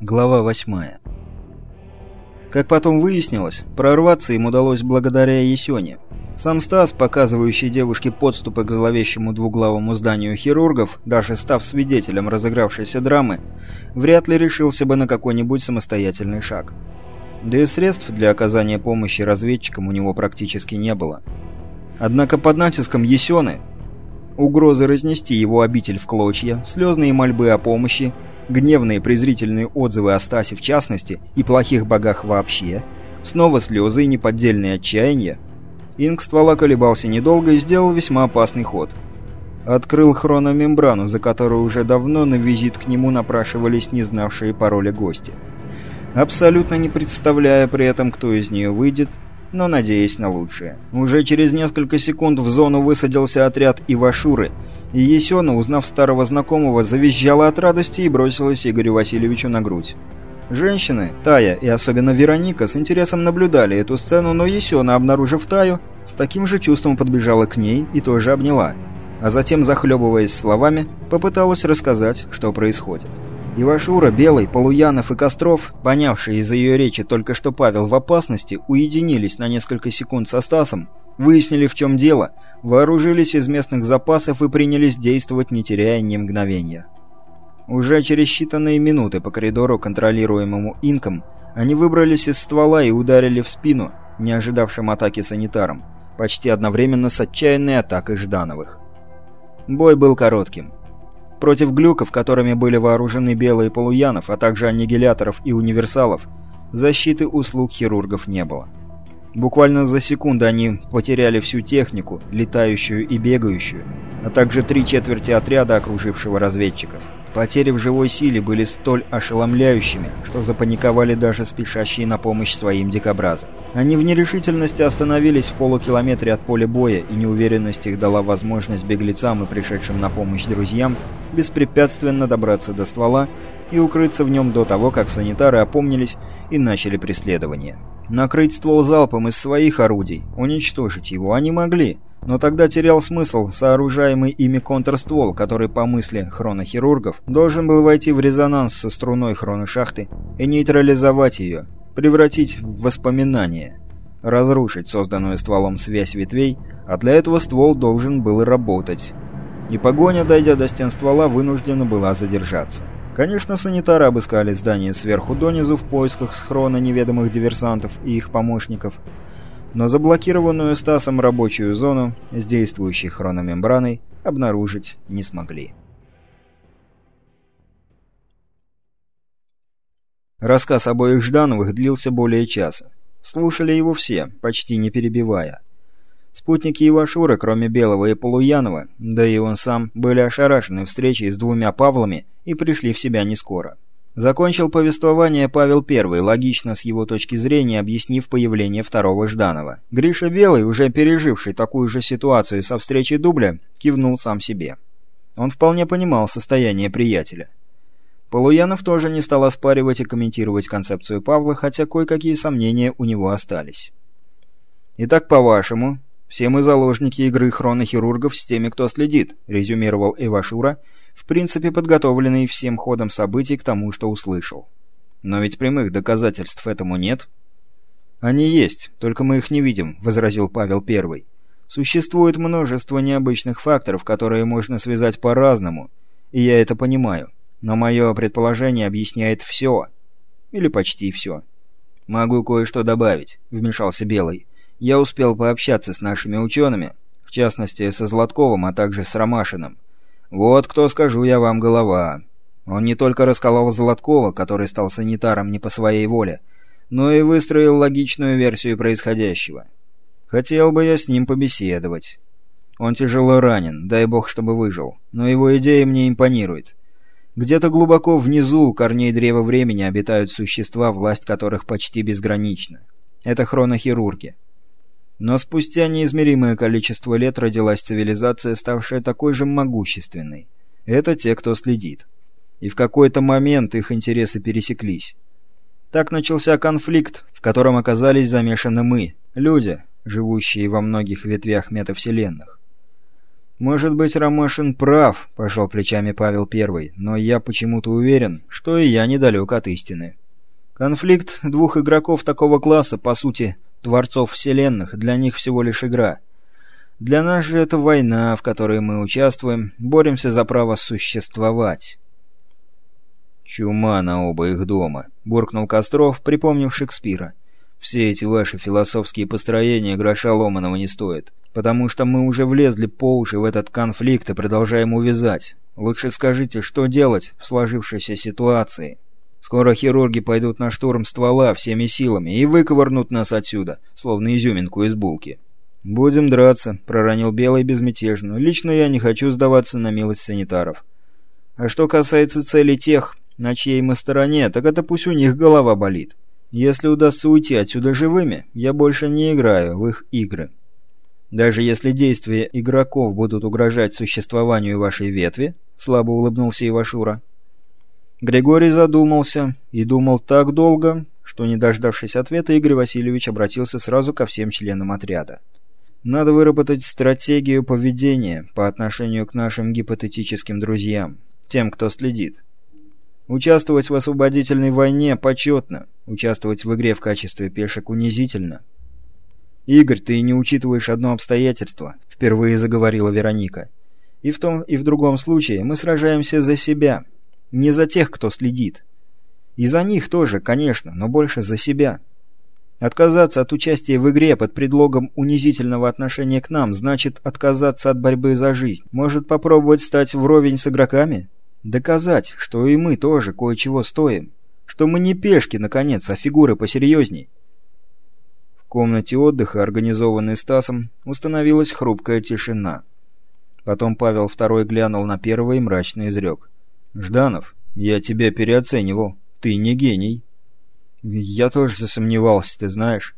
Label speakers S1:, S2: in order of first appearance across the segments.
S1: Глава 8. Как потом выяснилось, прорваться им удалось благодаря Есёне. Сам Стас, показывающий девушке подступы к зловещему двуглавому зданию хирургов, даже став свидетелем разыгравшейся драмы, вряд ли решился бы на какой-нибудь самостоятельный шаг. Да и средств для оказания помощи разведчикам у него практически не было. Однако под натиском Есёны угрозы разнести его обитель в клочья, слезные мольбы о помощи гневные презрительные отзывы о Стасе в частности и плохих богах вообще, снова слезы и неподдельное отчаяние, Инг ствола колебался недолго и сделал весьма опасный ход. Открыл хрономембрану, за которую уже давно на визит к нему напрашивались не знавшие пароля гости. Абсолютно не представляя при этом, кто из нее выйдет, но надеясь на лучшее. Уже через несколько секунд в зону высадился отряд Ивашуры – и Есена, узнав старого знакомого, завизжала от радости и бросилась Игорю Васильевичу на грудь. Женщины, Тая и особенно Вероника, с интересом наблюдали эту сцену, но Есена, обнаружив Таю, с таким же чувством подбежала к ней и тоже обняла. А затем, захлебываясь словами, попыталась рассказать, что происходит. Ивашура, Белый, Полуянов и Костров, понявшие из ее речи только что Павел в опасности, уединились на несколько секунд со Стасом выяснили, в чем дело, вооружились из местных запасов и принялись действовать, не теряя ни мгновения. Уже через считанные минуты по коридору, контролируемому инком, они выбрались из ствола и ударили в спину, не ожидавшим атаки санитарам, почти одновременно с отчаянной атакой Ждановых. Бой был коротким. Против глюков, которыми были вооружены белые полуянов, а также аннигиляторов и универсалов, защиты услуг хирургов не было. Буквально за секунду они потеряли всю технику, летающую и бегающую, а также три четверти отряда, окружившего разведчиков. Потери в живой силе были столь ошеломляющими, что запаниковали даже спешащие на помощь своим дикобразам. Они в нерешительности остановились в полукилометре от поля боя, и неуверенность их дала возможность беглецам и пришедшим на помощь друзьям беспрепятственно добраться до ствола и укрыться в нем до того, как санитары опомнились и начали преследование. Накрыть ствол залпом из своих орудий, уничтожить его они могли, но тогда терял смысл сооружаемый ими контрствол, который, по мысли хронохирургов, должен был войти в резонанс со струной хроношахты и нейтрализовать ее, превратить в воспоминание, разрушить созданную стволом связь ветвей, а для этого ствол должен был работать. И погоня, дойдя до стен ствола, вынуждена была задержаться. Конечно, санитары обыскали здание сверху донизу в поисках схрона неведомых диверсантов и их помощников, но заблокированную Стасом рабочую зону с действующей хрономембраной обнаружить не смогли. Рассказ обоих Ждановых длился более часа. Слушали его все, почти не перебивая. Спутники Ивашура, кроме Белого и Полуянова, да и он сам, были ошарашены встречей с двумя Павлами и пришли в себя не скоро. Закончил повествование Павел I, логично с его точки зрения объяснив появление второго Жданова. Гриша Белый, уже переживший такую же ситуацию со встречей дубля, кивнул сам себе. Он вполне понимал состояние приятеля. Полуянов тоже не стал оспаривать и комментировать концепцию Павла, хотя кое-какие сомнения у него остались. «Итак, по-вашему, «Все мы заложники игры хронохирургов с теми, кто следит», — резюмировал Эвашура, в принципе подготовленный всем ходом событий к тому, что услышал. «Но ведь прямых доказательств этому нет». «Они есть, только мы их не видим», — возразил Павел Первый. «Существует множество необычных факторов, которые можно связать по-разному, и я это понимаю, но мое предположение объясняет все. Или почти все». «Могу кое-что добавить», — вмешался Белый я успел пообщаться с нашими учеными, в частности, со Златковым, а также с Ромашиным. Вот кто, скажу я вам, голова. Он не только расколол Златкова, который стал санитаром не по своей воле, но и выстроил логичную версию происходящего. Хотел бы я с ним побеседовать. Он тяжело ранен, дай бог, чтобы выжил, но его идея мне импонирует. Где-то глубоко внизу у корней древа времени обитают существа, власть которых почти безгранична. Это хронохирурги. Но спустя неизмеримое количество лет родилась цивилизация, ставшая такой же могущественной. Это те, кто следит. И в какой-то момент их интересы пересеклись. Так начался конфликт, в котором оказались замешаны мы, люди, живущие во многих ветвях метавселенных. «Может быть, Ромашин прав», — пожал плечами Павел Первый, «но я почему-то уверен, что и я недалек от истины. Конфликт двух игроков такого класса, по сути, творцов вселенных, для них всего лишь игра. Для нас же это война, в которой мы участвуем, боремся за право существовать». «Чума на оба их дома», — буркнул Костров, припомнив Шекспира. «Все эти ваши философские построения гроша ломаного не стоят, потому что мы уже влезли по уши в этот конфликт и продолжаем увязать. Лучше скажите, что делать в сложившейся ситуации?» Скоро хирурги пойдут на штурм ствола всеми силами и выковырнут нас отсюда, словно изюминку из булки. «Будем драться», — проронил Белый безмятежно. «Лично я не хочу сдаваться на милость санитаров. А что касается цели тех, на чьей мы стороне, так это пусть у них голова болит. Если удастся уйти отсюда живыми, я больше не играю в их игры. Даже если действия игроков будут угрожать существованию вашей ветви, слабо улыбнулся Ивашура. Григорий задумался и думал так долго, что, не дождавшись ответа, Игорь Васильевич обратился сразу ко всем членам отряда. «Надо выработать стратегию поведения по отношению к нашим гипотетическим друзьям, тем, кто следит. Участвовать в освободительной войне почетно, участвовать в игре в качестве пешек унизительно. «Игорь, ты не учитываешь одно обстоятельство», — впервые заговорила Вероника. «И в том, и в другом случае мы сражаемся за себя, не за тех, кто следит. И за них тоже, конечно, но больше за себя. Отказаться от участия в игре под предлогом унизительного отношения к нам значит отказаться от борьбы за жизнь. Может попробовать стать вровень с игроками?» Доказать, что и мы тоже кое-чего стоим. Что мы не пешки, наконец, а фигуры посерьезней. В комнате отдыха, организованной Стасом, установилась хрупкая тишина. Потом Павел Второй глянул на первого и мрачно изрек. «Жданов, я тебя переоценивал. Ты не гений». «Я тоже засомневался, ты знаешь».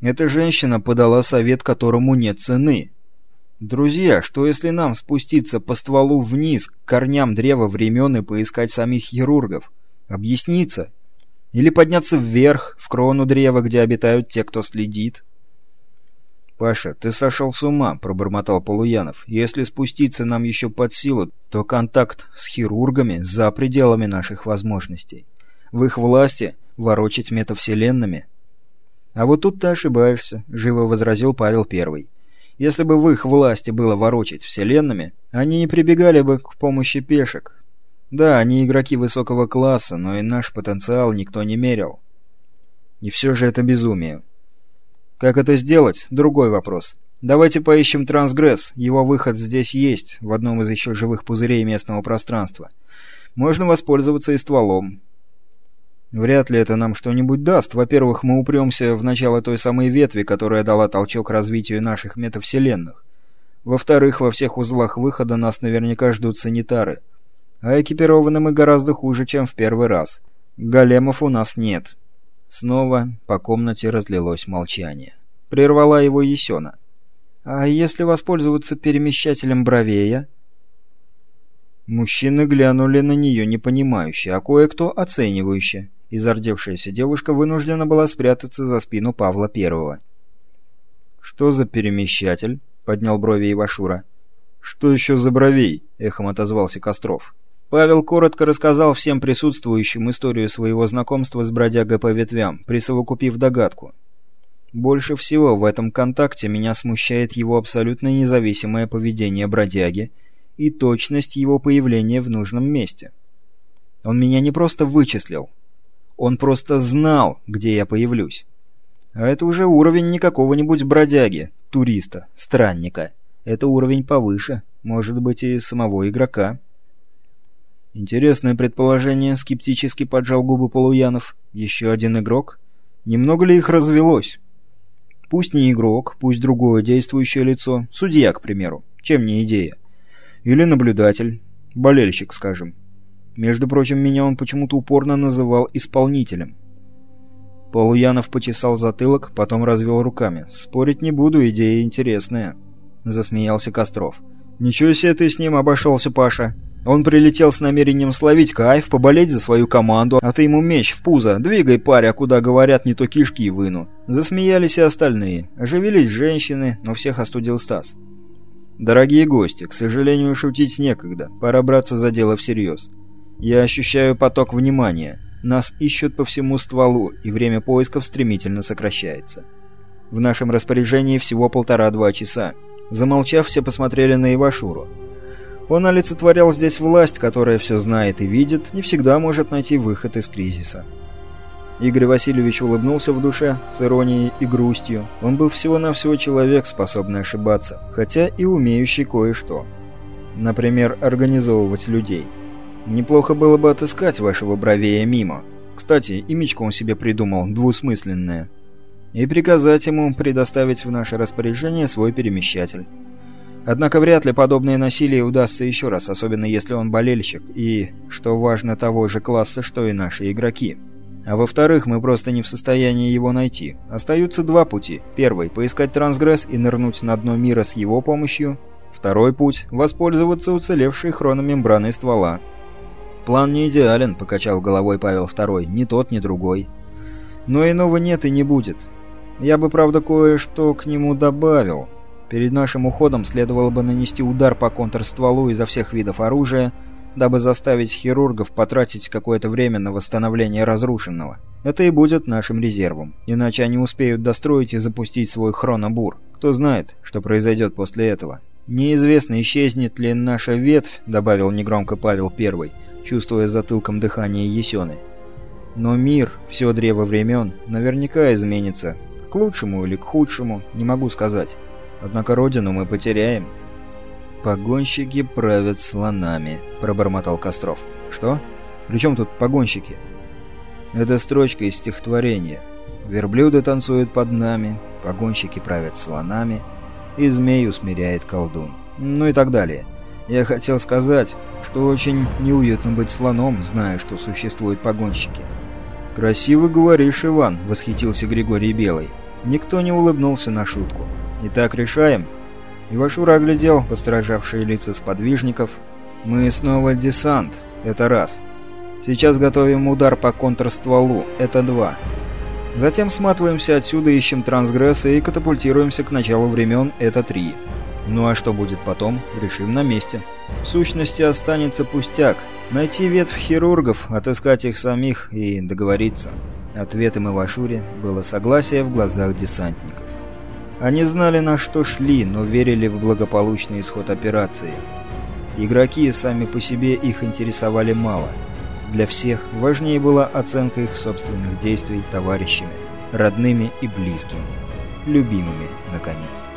S1: Эта женщина подала совет, которому нет цены. «Друзья, что если нам спуститься по стволу вниз, к корням древа времен и поискать самих хирургов? Объясниться? Или подняться вверх, в крону древа, где обитают те, кто следит?» «Паша, ты сошел с ума», — пробормотал Полуянов. «Если спуститься нам еще под силу, то контакт с хирургами за пределами наших возможностей. В их власти ворочать метавселенными». «А вот тут ты ошибаешься», — живо возразил Павел Первый. Если бы в их власти было ворочать вселенными, они не прибегали бы к помощи пешек. Да, они игроки высокого класса, но и наш потенциал никто не мерил. И все же это безумие. Как это сделать? Другой вопрос. Давайте поищем трансгресс. Его выход здесь есть, в одном из еще живых пузырей местного пространства. Можно воспользоваться и стволом. Вряд ли это нам что-нибудь даст. Во-первых, мы упремся в начало той самой ветви, которая дала толчок развитию наших метавселенных. Во-вторых, во всех узлах выхода нас наверняка ждут санитары. А экипированы мы гораздо хуже, чем в первый раз. Големов у нас нет. Снова по комнате разлилось молчание. Прервала его Есена. «А если воспользоваться перемещателем Бровея?» Мужчины глянули на нее непонимающе, а кое-кто оценивающе и зардевшаяся девушка вынуждена была спрятаться за спину Павла Первого. «Что за перемещатель?» — поднял брови Ивашура. «Что еще за бровей?» — эхом отозвался Костров. Павел коротко рассказал всем присутствующим историю своего знакомства с бродягой по ветвям, присовокупив догадку. Больше всего в этом контакте меня смущает его абсолютно независимое поведение бродяги и точность его появления в нужном месте. Он меня не просто вычислил, он просто знал, где я появлюсь. А это уже уровень не какого-нибудь бродяги, туриста, странника. Это уровень повыше, может быть и самого игрока. Интересное предположение, скептически поджал губы Полуянов. Еще один игрок? Немного ли их развелось? Пусть не игрок, пусть другое действующее лицо, судья, к примеру. Чем не идея? Или наблюдатель, болельщик, скажем. Между прочим, меня он почему-то упорно называл исполнителем. Полуянов почесал затылок, потом развел руками. «Спорить не буду, идея интересная», — засмеялся Костров. «Ничего себе ты с ним обошелся, Паша. Он прилетел с намерением словить кайф, поболеть за свою команду, а ты ему меч в пузо. Двигай, паря, куда говорят, не то кишки выну». Засмеялись и остальные. Оживились женщины, но всех остудил Стас. Дорогие гости, к сожалению, шутить некогда. Пора браться за дело всерьез. Я ощущаю поток внимания. Нас ищут по всему стволу, и время поисков стремительно сокращается. В нашем распоряжении всего полтора-два часа. Замолчав, все посмотрели на Ивашуру. Он олицетворял здесь власть, которая все знает и видит, и всегда может найти выход из кризиса. Игорь Васильевич улыбнулся в душе, с иронией и грустью. Он был всего-навсего человек, способный ошибаться, хотя и умеющий кое-что. Например, организовывать людей. Неплохо было бы отыскать вашего бровея мимо. Кстати, имечко он себе придумал, двусмысленное. И приказать ему предоставить в наше распоряжение свой перемещатель. Однако вряд ли подобное насилие удастся еще раз, особенно если он болельщик и, что важно, того же класса, что и наши игроки. А во-вторых, мы просто не в состоянии его найти. Остаются два пути. Первый – поискать трансгресс и нырнуть на дно мира с его помощью. Второй путь – воспользоваться уцелевшей хрономембраной ствола. «План не идеален», – покачал головой Павел II. «Ни тот, ни другой». «Но иного нет и не будет. Я бы, правда, кое-что к нему добавил. Перед нашим уходом следовало бы нанести удар по контрстволу изо всех видов оружия – дабы заставить хирургов потратить какое-то время на восстановление разрушенного. Это и будет нашим резервом, иначе они успеют достроить и запустить свой хронобур. Кто знает, что произойдет после этого. «Неизвестно, исчезнет ли наша ветвь», — добавил негромко Павел Первый, чувствуя затылком дыхание Есены. «Но мир, все древо времен, наверняка изменится. К лучшему или к худшему, не могу сказать. Однако родину мы потеряем». «Погонщики правят слонами», — пробормотал Костров. «Что? При чем тут погонщики?» «Это строчка из стихотворения. Верблюды танцуют под нами, погонщики правят слонами, и змей усмиряет колдун». Ну и так далее. Я хотел сказать, что очень неуютно быть слоном, зная, что существуют погонщики. «Красиво говоришь, Иван», — восхитился Григорий Белый. Никто не улыбнулся на шутку. «Итак, решаем?» Ивашура оглядел постражавшие лица сподвижников. «Мы снова десант. Это раз. Сейчас готовим удар по контрстволу. Это два. Затем сматываемся отсюда, ищем трансгрессы и катапультируемся к началу времен. Это три. Ну а что будет потом, решим на месте. В сущности останется пустяк. Найти ветвь хирургов, отыскать их самих и договориться. Ответом Ивашуре было согласие в глазах десантников. Они знали, на что шли, но верили в благополучный исход операции. Игроки сами по себе их интересовали мало. Для всех важнее была оценка их собственных действий товарищами, родными и близкими, любимыми, наконец.